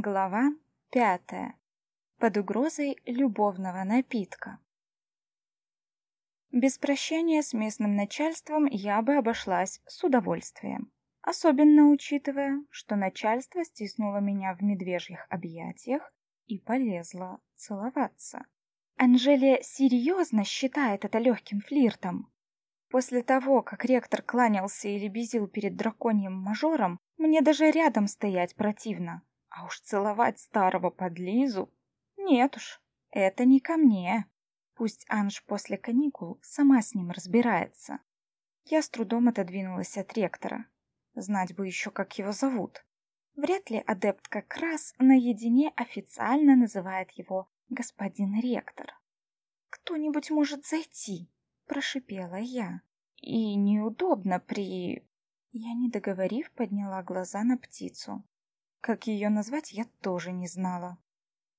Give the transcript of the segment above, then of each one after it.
Глава пятая. Под угрозой любовного напитка. Без прощания с местным начальством я бы обошлась с удовольствием. Особенно учитывая, что начальство стиснуло меня в медвежьих объятиях и полезло целоваться. Анжелия серьезно считает это легким флиртом. После того, как ректор кланялся и лебезил перед драконьим мажором, мне даже рядом стоять противно. А уж целовать старого подлизу? Нет уж, это не ко мне. Пусть Анж после каникул сама с ним разбирается. Я с трудом отодвинулась от ректора. Знать бы еще, как его зовут. Вряд ли адепт как раз наедине официально называет его господин ректор. «Кто-нибудь может зайти?» – прошипела я. «И неудобно при...» Я, не договорив, подняла глаза на птицу. Как ее назвать, я тоже не знала.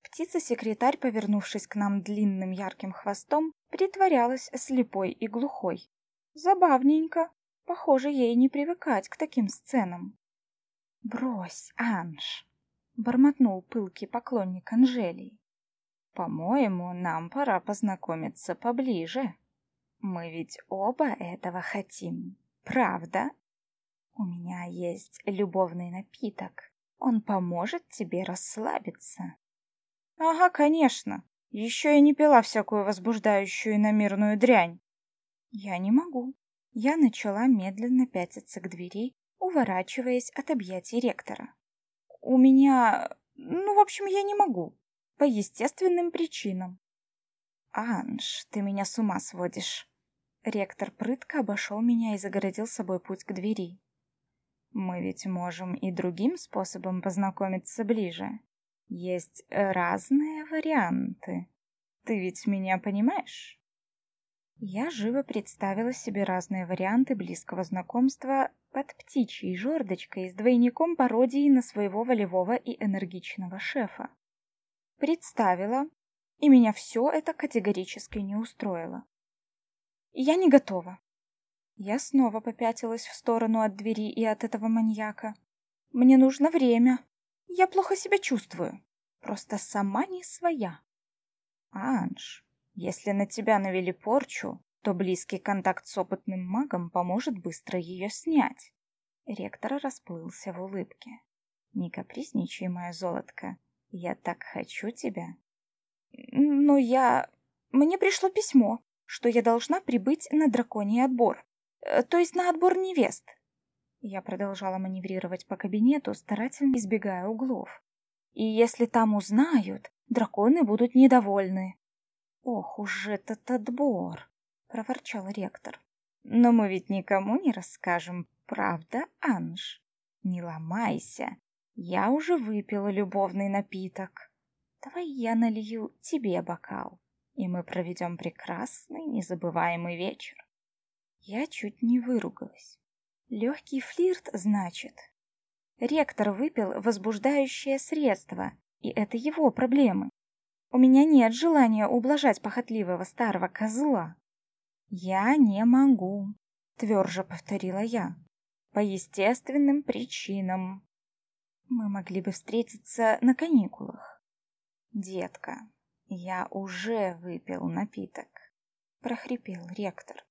Птица-секретарь, повернувшись к нам длинным ярким хвостом, притворялась слепой и глухой. Забавненько. Похоже, ей не привыкать к таким сценам. «Брось, Анж!» — бормотнул пылкий поклонник Анжелии. «По-моему, нам пора познакомиться поближе. Мы ведь оба этого хотим, правда? У меня есть любовный напиток, он поможет тебе расслабиться. Ага, конечно. Еще я не пила всякую возбуждающую иномирную дрянь. Я не могу. Я начала медленно пятиться к двери, уворачиваясь от объятий ректора. У меня... Ну, в общем, я не могу. По естественным причинам. Анж, ты меня с ума сводишь. Ректор прытко обошел меня и загородил собой путь к двери. Мы ведь можем и другим способом познакомиться ближе. Есть разные варианты. Ты ведь меня понимаешь? Я живо представила себе разные варианты близкого знакомства под птичьей жердочкой с двойником пародии на своего волевого и энергичного шефа. Представила, и меня все это категорически не устроило. Я не готова. Я снова попятилась в сторону от двери и от этого маньяка. Мне нужно время. Я плохо себя чувствую. Просто сама не своя. Анж, если на тебя навели порчу, то близкий контакт с опытным магом поможет быстро ее снять. Ректор расплылся в улыбке. Не капризничай, моя золотка. Я так хочу тебя. Но я... Мне пришло письмо, что я должна прибыть на драконий отбор. Э, то есть на отбор невест. Я продолжала маневрировать по кабинету, старательно избегая углов. И если там узнают, драконы будут недовольны. Ох уж этот отбор, проворчал ректор. Но мы ведь никому не расскажем, правда, Анж? Не ломайся. Я уже выпила любовный напиток. Давай я налью тебе бокал, и мы проведем прекрасный, незабываемый вечер. Я чуть не выругалась. Легкий флирт, значит. Ректор выпил возбуждающее средство, и это его проблемы. У меня нет желания ублажать похотливого старого козла. Я не могу, тверже повторила я. По естественным причинам. Мы могли бы встретиться на каникулах. Детка, я уже выпил напиток, прохрипел ректор.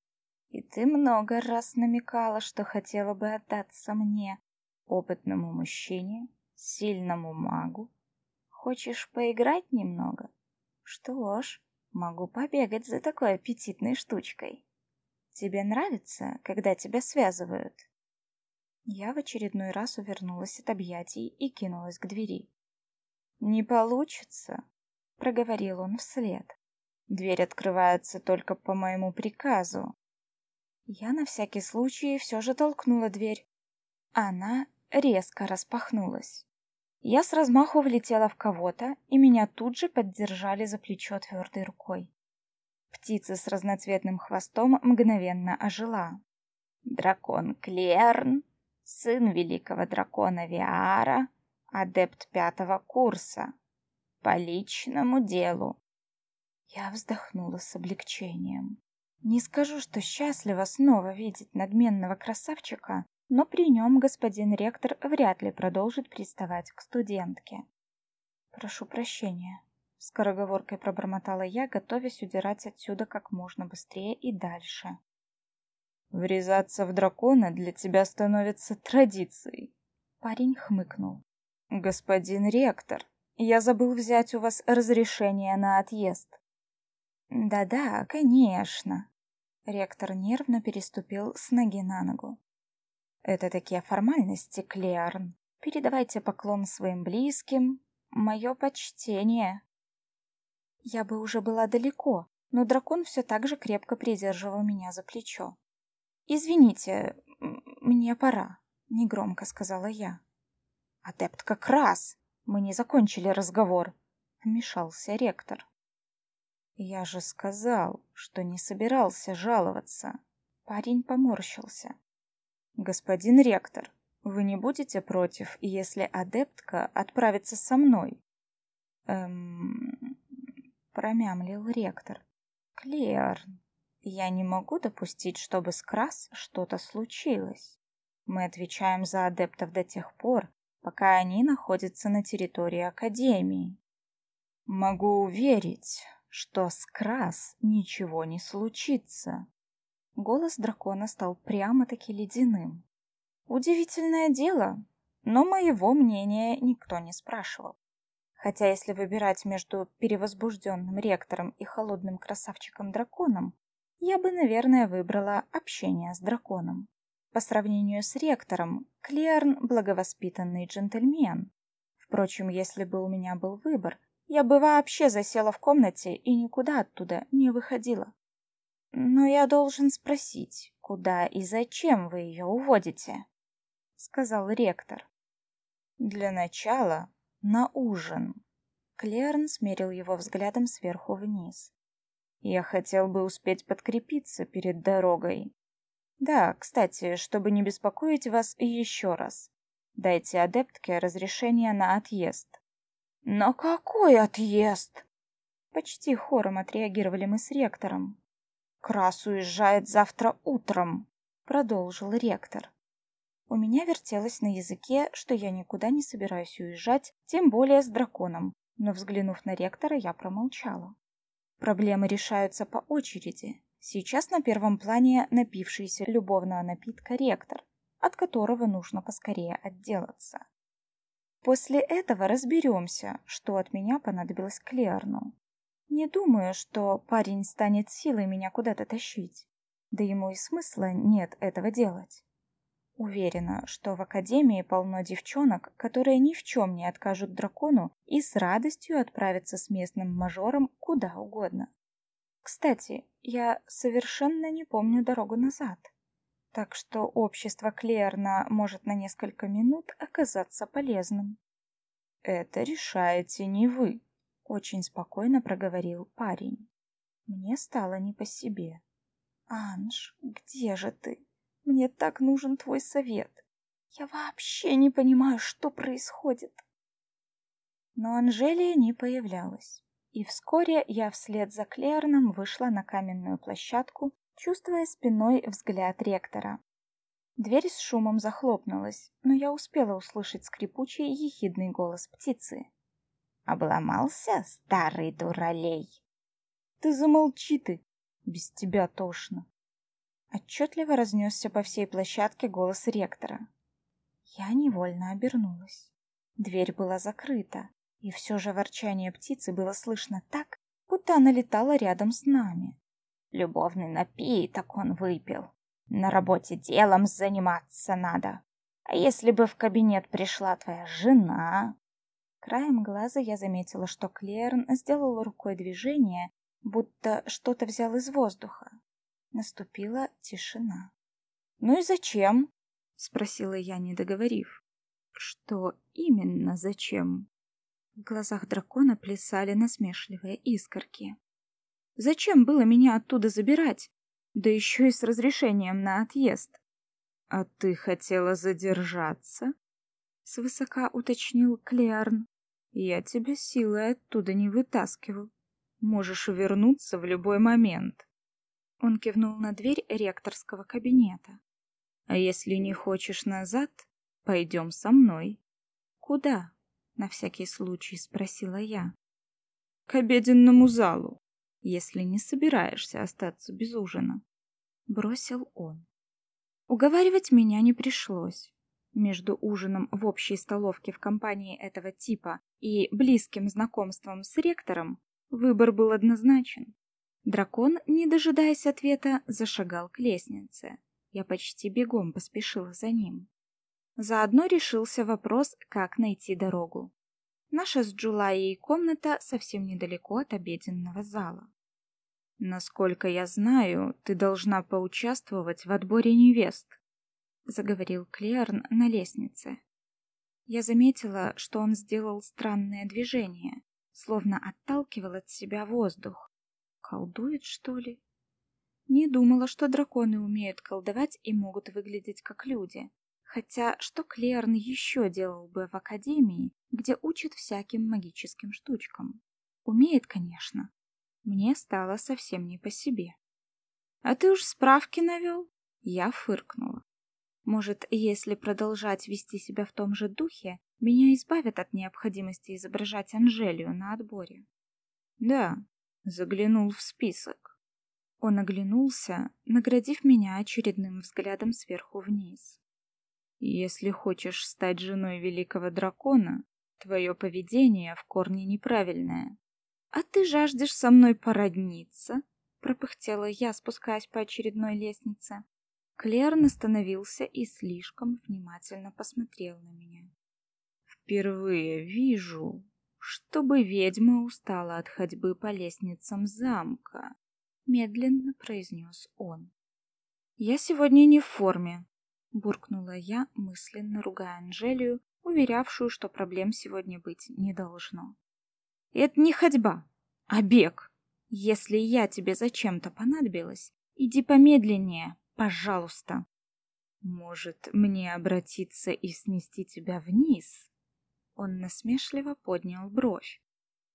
И ты много раз намекала, что хотела бы отдаться мне, опытному мужчине, сильному магу. Хочешь поиграть немного? Что ж, могу побегать за такой аппетитной штучкой. Тебе нравится, когда тебя связывают? Я в очередной раз увернулась от объятий и кинулась к двери. «Не получится», — проговорил он вслед. «Дверь открывается только по моему приказу, я на всякий случай все же толкнула дверь. Она резко распахнулась. Я с размаху влетела в кого-то, и меня тут же поддержали за плечо твердой рукой. Птица с разноцветным хвостом мгновенно ожила. Дракон Клерн, сын великого дракона Виара, адепт пятого курса. По личному делу. Я вздохнула с облегчением. Не скажу, что счастлива снова видеть надменного красавчика, но при нем господин ректор вряд ли продолжит приставать к студентке. Прошу прощения. Скороговоркой пробормотала я, готовясь удирать отсюда как можно быстрее и дальше. Врезаться в дракона для тебя становится традицией. Парень хмыкнул. Господин ректор, я забыл взять у вас разрешение на отъезд. Да-да, конечно. Ректор нервно переступил с ноги на ногу. Это такие формальности, Клеарн. Передавайте поклон своим близким. Мое почтение. Я бы уже была далеко, но дракон все так же крепко придерживал меня за плечо. «Извините, мне пора», — негромко сказала я. «Адепт как раз! Мы не закончили разговор», — вмешался ректор. «Я же сказал, что не собирался жаловаться». Парень поморщился. «Господин ректор, вы не будете против, если адептка отправится со мной?» «Эм...» — промямлил ректор. «Клеарн, я не могу допустить, чтобы с Крас что-то случилось. Мы отвечаем за адептов до тех пор, пока они находятся на территории Академии. Могу уверить, что с Крас ничего не случится. Голос дракона стал прямо-таки ледяным. Удивительное дело, но моего мнения никто не спрашивал. Хотя если выбирать между перевозбужденным ректором и холодным красавчиком-драконом, я бы, наверное, выбрала общение с драконом. По сравнению с ректором, Клерн – благовоспитанный джентльмен. Впрочем, если бы у меня был выбор, я бы вообще засела в комнате и никуда оттуда не выходила. Но я должен спросить, куда и зачем вы ее уводите? Сказал ректор. Для начала на ужин. Клерн смерил его взглядом сверху вниз. Я хотел бы успеть подкрепиться перед дорогой. Да, кстати, чтобы не беспокоить вас еще раз, дайте адептке разрешение на отъезд. Но какой отъезд? Почти хором отреагировали мы с ректором. Крас уезжает завтра утром, продолжил ректор. У меня вертелось на языке, что я никуда не собираюсь уезжать, тем более с драконом, но, взглянув на ректора, я промолчала. Проблемы решаются по очереди. Сейчас на первом плане напившийся любовного напитка ректор, от которого нужно поскорее отделаться. После этого разберемся, что от меня понадобилось Клеарну. Не думаю, что парень станет силой меня куда-то тащить. Да ему и смысла нет этого делать. Уверена, что в Академии полно девчонок, которые ни в чем не откажут дракону и с радостью отправятся с местным мажором куда угодно. Кстати, я совершенно не помню дорогу назад, так что общество Клерна может на несколько минут оказаться полезным. «Это решаете не вы», — очень спокойно проговорил парень. Мне стало не по себе. «Анж, где же ты?» Мне так нужен твой совет. Я вообще не понимаю, что происходит. Но Анжелия не появлялась, и вскоре я вслед за Клерном вышла на каменную площадку, чувствуя спиной взгляд ректора. Дверь с шумом захлопнулась, но я успела услышать скрипучий ехидный голос птицы. «Обломался, старый дуралей?» «Ты замолчи ты! Без тебя тошно!» Отчетливо разнесся по всей площадке голос ректора. Я невольно обернулась. Дверь была закрыта, и все же ворчание птицы было слышно так, будто она летала рядом с нами. Любовный напиток он выпил. На работе делом заниматься надо. А если бы в кабинет пришла твоя жена? Краем глаза я заметила, что Клерн сделал рукой движение, будто что-то взял из воздуха. Наступила тишина. «Ну и зачем?» — спросила я, не договорив. «Что именно зачем?» В глазах дракона плясали насмешливые искорки. «Зачем было меня оттуда забирать? Да еще и с разрешением на отъезд!» «А ты хотела задержаться?» — свысока уточнил Клеарн. «Я тебя силой оттуда не вытаскивал. Можешь вернуться в любой момент». Он кивнул на дверь ректорского кабинета. А если не хочешь назад, пойдем со мной. Куда? На всякий случай спросила я. К обеденному залу, если не собираешься остаться без ужина. Бросил он. Уговаривать меня не пришлось. Между ужином в общей столовке в компании этого типа и близким знакомством с ректором выбор был однозначен. Дракон, не дожидаясь ответа, зашагал к лестнице. Я почти бегом поспешила за ним. Заодно решился вопрос, как найти дорогу. Наша с Джулайей комната совсем недалеко от обеденного зала. Насколько я знаю, ты должна поучаствовать в отборе невест, заговорил Клерн на лестнице. Я заметила, что он сделал странное движение, словно отталкивал от себя воздух. Колдует, что ли? Не думала, что драконы умеют колдовать и могут выглядеть как люди. Хотя что Клерн еще делал бы в академии, где учат всяким магическим штучкам? Умеет, конечно. Мне стало совсем не по себе. А ты уж справки навел? Я фыркнула. Может, если продолжать вести себя в том же духе, меня избавят от необходимости изображать Анжелию на отборе. Да, заглянул в список. Он оглянулся, наградив меня очередным взглядом сверху вниз. Если хочешь стать женой великого дракона, твое поведение в корне неправильное. А ты жаждешь со мной породниться? пропыхтела я, спускаясь по очередной лестнице. Клерн остановился и слишком внимательно посмотрел на меня. Впервые вижу, чтобы ведьма устала от ходьбы по лестницам замка, медленно произнес он. Я сегодня не в форме, буркнула я, мысленно ругая Анжелию, уверявшую, что проблем сегодня быть не должно. Это не ходьба, а бег. Если я тебе зачем-то понадобилась, иди помедленнее, Пожалуйста. Может, мне обратиться и снести тебя вниз? Он насмешливо поднял бровь.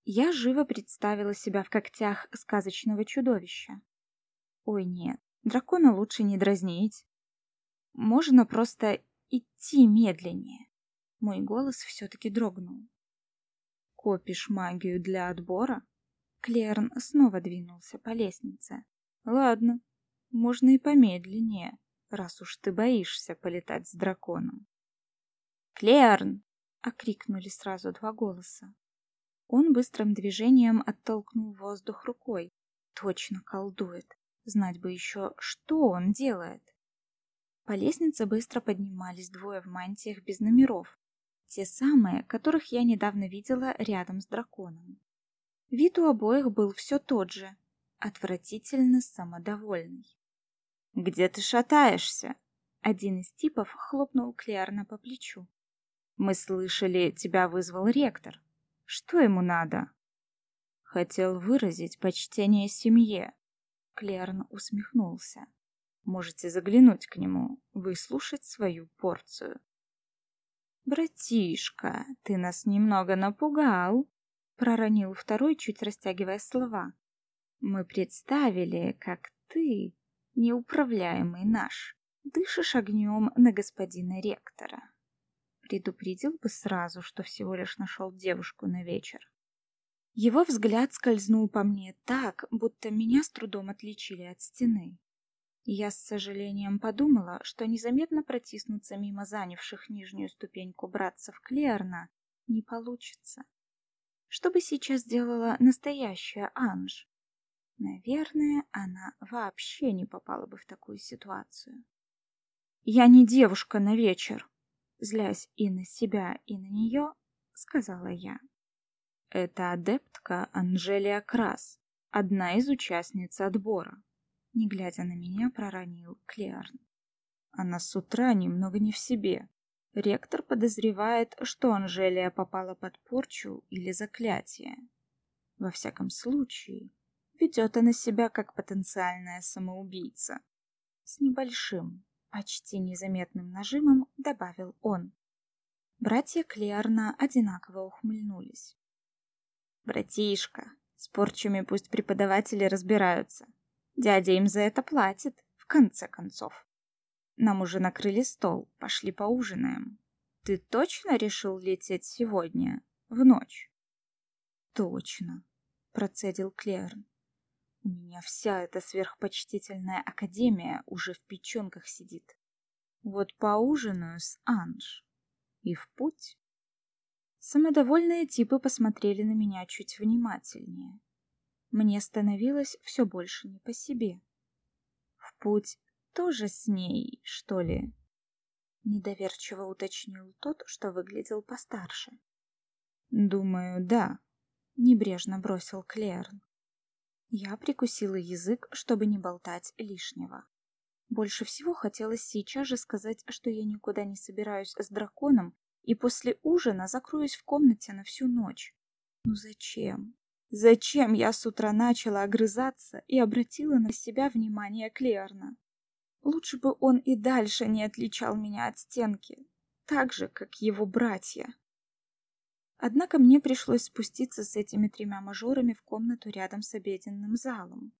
Я живо представила себя в когтях сказочного чудовища. Ой, нет, дракона лучше не дразнить. Можно просто идти медленнее. Мой голос все-таки дрогнул. Копишь магию для отбора? Клерн снова двинулся по лестнице. Ладно, можно и помедленнее, раз уж ты боишься полетать с драконом. «Клеарн!» — окрикнули сразу два голоса. Он быстрым движением оттолкнул воздух рукой. Точно колдует. Знать бы еще, что он делает. По лестнице быстро поднимались двое в мантиях без номеров. Те самые, которых я недавно видела рядом с драконом. Вид у обоих был все тот же, отвратительно самодовольный. «Где ты шатаешься?» Один из типов хлопнул Клеарна по плечу. «Мы слышали, тебя вызвал ректор. Что ему надо?» Хотел выразить почтение семье. Клеарн усмехнулся. «Можете заглянуть к нему, выслушать свою порцию». «Братишка, ты нас немного напугал», — проронил второй, чуть растягивая слова. «Мы представили, как ты неуправляемый наш, дышишь огнем на господина ректора. Предупредил бы сразу, что всего лишь нашел девушку на вечер. Его взгляд скользнул по мне так, будто меня с трудом отличили от стены. Я с сожалением подумала, что незаметно протиснуться мимо занявших нижнюю ступеньку братцев Клерна не получится. Что бы сейчас делала настоящая Анж? Наверное, она вообще не попала бы в такую ситуацию. «Я не девушка на вечер», — злясь и на себя, и на нее, сказала я. «Это адептка Анжелия Крас, одна из участниц отбора», — не глядя на меня, проронил Клеарн. «Она с утра немного не в себе. Ректор подозревает, что Анжелия попала под порчу или заклятие. Во всяком случае, ведет она себя как потенциальная самоубийца. С небольшим, почти незаметным нажимом добавил он. Братья Клеарна одинаково ухмыльнулись. «Братишка, с порчами пусть преподаватели разбираются. Дядя им за это платит, в конце концов. Нам уже накрыли стол, пошли поужинаем. Ты точно решил лететь сегодня? в ночь. Точно, процедил Клерн. У меня вся эта сверхпочтительная академия уже в печенках сидит. Вот поужинаю с Анж. И в путь. Самодовольные типы посмотрели на меня чуть внимательнее. Мне становилось все больше не по себе. В путь тоже с ней, что ли? Недоверчиво уточнил тот, что выглядел постарше. Думаю, да, небрежно бросил Клерн. Я прикусила язык, чтобы не болтать лишнего. Больше всего хотелось сейчас же сказать, что я никуда не собираюсь с драконом и после ужина закроюсь в комнате на всю ночь. Ну зачем? Зачем я с утра начала огрызаться и обратила на себя внимание Клеарна? Лучше бы он и дальше не отличал меня от стенки, так же, как его братья. Однако мне пришлось спуститься с этими тремя мажорами в комнату рядом с обеденным залом.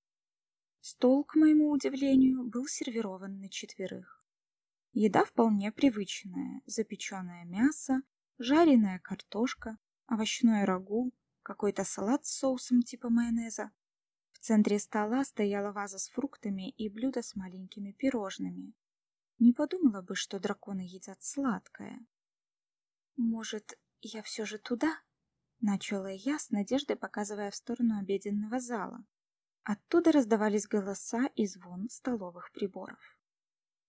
Стол, к моему удивлению, был сервирован на четверых. Еда вполне привычная. Запеченное мясо, жареная картошка, овощное рагу, какой-то салат с соусом типа майонеза. В центре стола стояла ваза с фруктами и блюдо с маленькими пирожными. Не подумала бы, что драконы едят сладкое. Может, я все же туда? Начала я с надеждой, показывая в сторону обеденного зала. Оттуда раздавались голоса и звон столовых приборов.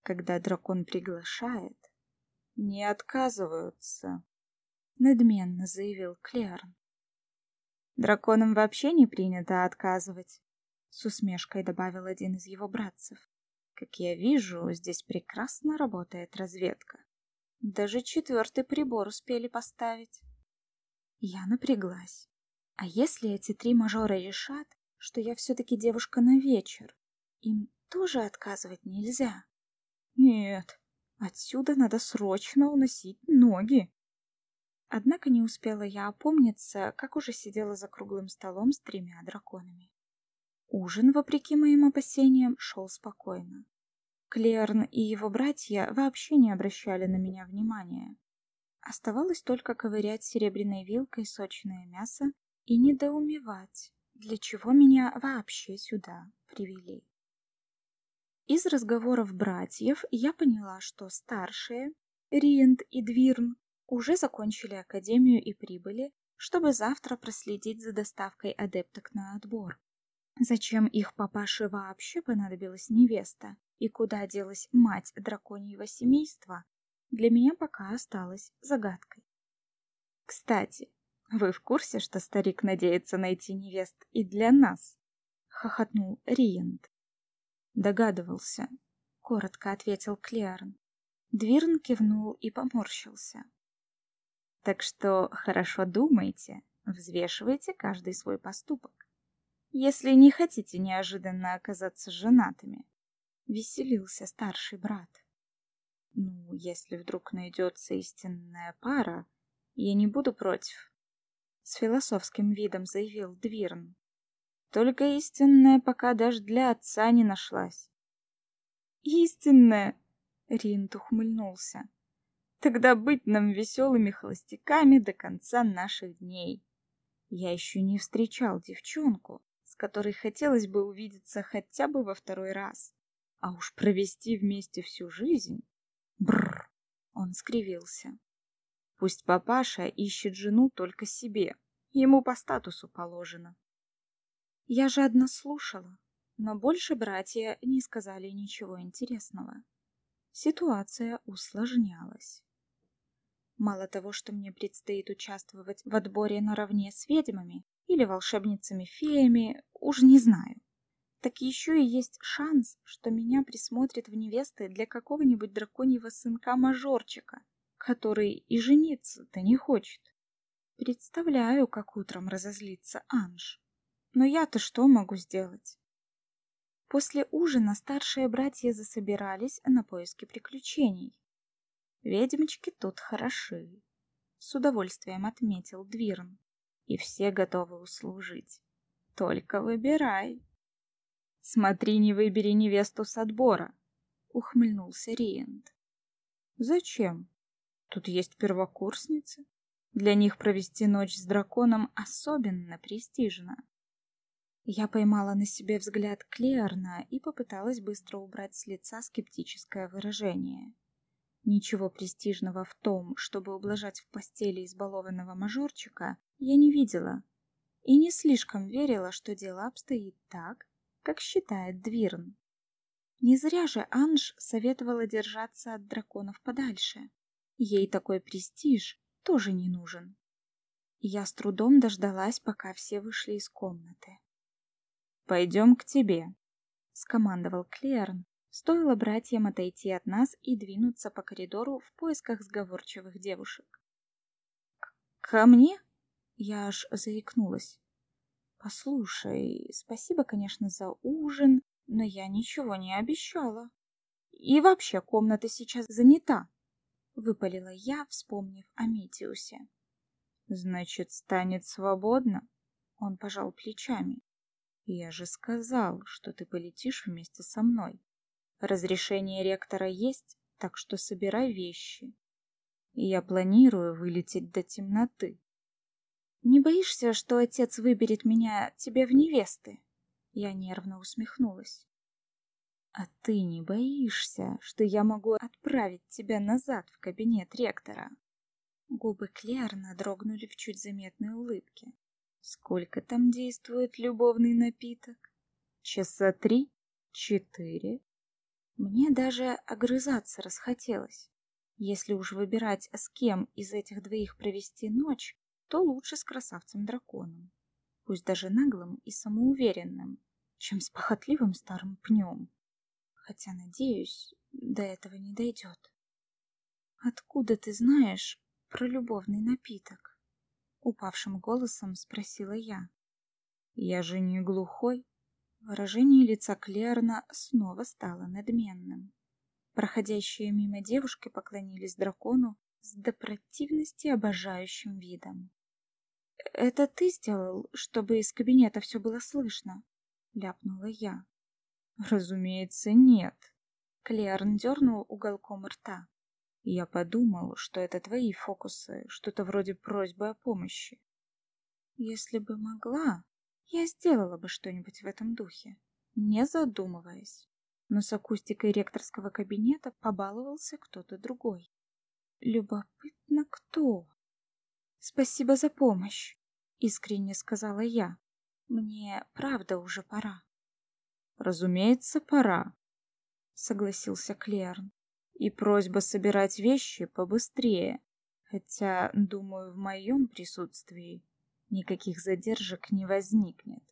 Когда дракон приглашает, не отказываются, надменно заявил Клеарн. Драконам вообще не принято отказывать, с усмешкой добавил один из его братцев. Как я вижу, здесь прекрасно работает разведка. Даже четвертый прибор успели поставить. Я напряглась. А если эти три мажора решат, что я все-таки девушка на вечер, им тоже отказывать нельзя? Нет, отсюда надо срочно уносить ноги. Однако не успела я опомниться, как уже сидела за круглым столом с тремя драконами. Ужин, вопреки моим опасениям, шел спокойно. Клерн и его братья вообще не обращали на меня внимания. Оставалось только ковырять серебряной вилкой сочное мясо и недоумевать, для чего меня вообще сюда привели. Из разговоров братьев я поняла, что старшие, Риент и Двирн, уже закончили академию и прибыли, чтобы завтра проследить за доставкой адепток на отбор. Зачем их папаше вообще понадобилась невеста и куда делась мать драконьего семейства, для меня пока осталось загадкой. Кстати, вы в курсе, что старик надеется найти невест и для нас? хохотнул Риент. Догадывался, коротко ответил Клеарн. Двирн кивнул и поморщился. Так что хорошо думайте, взвешивайте каждый свой поступок если не хотите неожиданно оказаться женатыми. Веселился старший брат. Ну, если вдруг найдется истинная пара, я не буду против. С философским видом заявил Двирн. Только истинная пока даже для отца не нашлась. Истинная? Ринт ухмыльнулся. Тогда быть нам веселыми холостяками до конца наших дней. Я еще не встречал девчонку, с которой хотелось бы увидеться хотя бы во второй раз. А уж провести вместе всю жизнь... Бррр! Он скривился. Пусть папаша ищет жену только себе. Ему по статусу положено. Я жадно слушала, но больше братья не сказали ничего интересного. Ситуация усложнялась. Мало того, что мне предстоит участвовать в отборе наравне с ведьмами, или волшебницами-феями, уж не знаю. Так еще и есть шанс, что меня присмотрят в невесты для какого-нибудь драконьего сынка-мажорчика, который и жениться-то не хочет. Представляю, как утром разозлится Анж. Но я-то что могу сделать? После ужина старшие братья засобирались на поиски приключений. Ведьмочки тут хороши, с удовольствием отметил Двирн и все готовы услужить. Только выбирай. Смотри, не выбери невесту с отбора, ухмыльнулся Риент. Зачем? Тут есть первокурсницы. Для них провести ночь с драконом особенно престижно. Я поймала на себе взгляд Клеарна и попыталась быстро убрать с лица скептическое выражение. Ничего престижного в том, чтобы ублажать в постели избалованного мажорчика, я не видела и не слишком верила, что дело обстоит так, как считает Двирн. Не зря же Анж советовала держаться от драконов подальше. Ей такой престиж тоже не нужен. Я с трудом дождалась, пока все вышли из комнаты. «Пойдем к тебе», — скомандовал Клерн. Стоило братьям отойти от нас и двинуться по коридору в поисках сговорчивых девушек. «Ко мне?» Я аж заикнулась. «Послушай, спасибо, конечно, за ужин, но я ничего не обещала. И вообще комната сейчас занята. — выпалила я, вспомнив о Метиусе. «Значит, станет свободно?» Он пожал плечами. «Я же сказал, что ты полетишь вместе со мной. Разрешение ректора есть, так что собирай вещи. Я планирую вылететь до темноты». «Не боишься, что отец выберет меня тебе в невесты?» Я нервно усмехнулась. А ты не боишься, что я могу отправить тебя назад в кабинет ректора? Губы Клерна дрогнули в чуть заметной улыбке. Сколько там действует любовный напиток? Часа три? Четыре? Мне даже огрызаться расхотелось. Если уж выбирать, с кем из этих двоих провести ночь, то лучше с красавцем-драконом. Пусть даже наглым и самоуверенным, чем с похотливым старым пнем хотя, надеюсь, до этого не дойдет. «Откуда ты знаешь про любовный напиток?» Упавшим голосом спросила я. «Я же не глухой». Выражение лица Клерна снова стало надменным. Проходящие мимо девушки поклонились дракону с до обожающим видом. «Это ты сделал, чтобы из кабинета все было слышно?» — ляпнула я. Разумеется, нет. Клеарн дернул уголком рта. Я подумал, что это твои фокусы, что-то вроде просьбы о помощи. Если бы могла, я сделала бы что-нибудь в этом духе, не задумываясь. Но с акустикой ректорского кабинета побаловался кто-то другой. Любопытно, кто? Спасибо за помощь, искренне сказала я. Мне правда уже пора. Разумеется, пора, согласился Клерн. И просьба собирать вещи побыстрее, хотя, думаю, в моем присутствии никаких задержек не возникнет.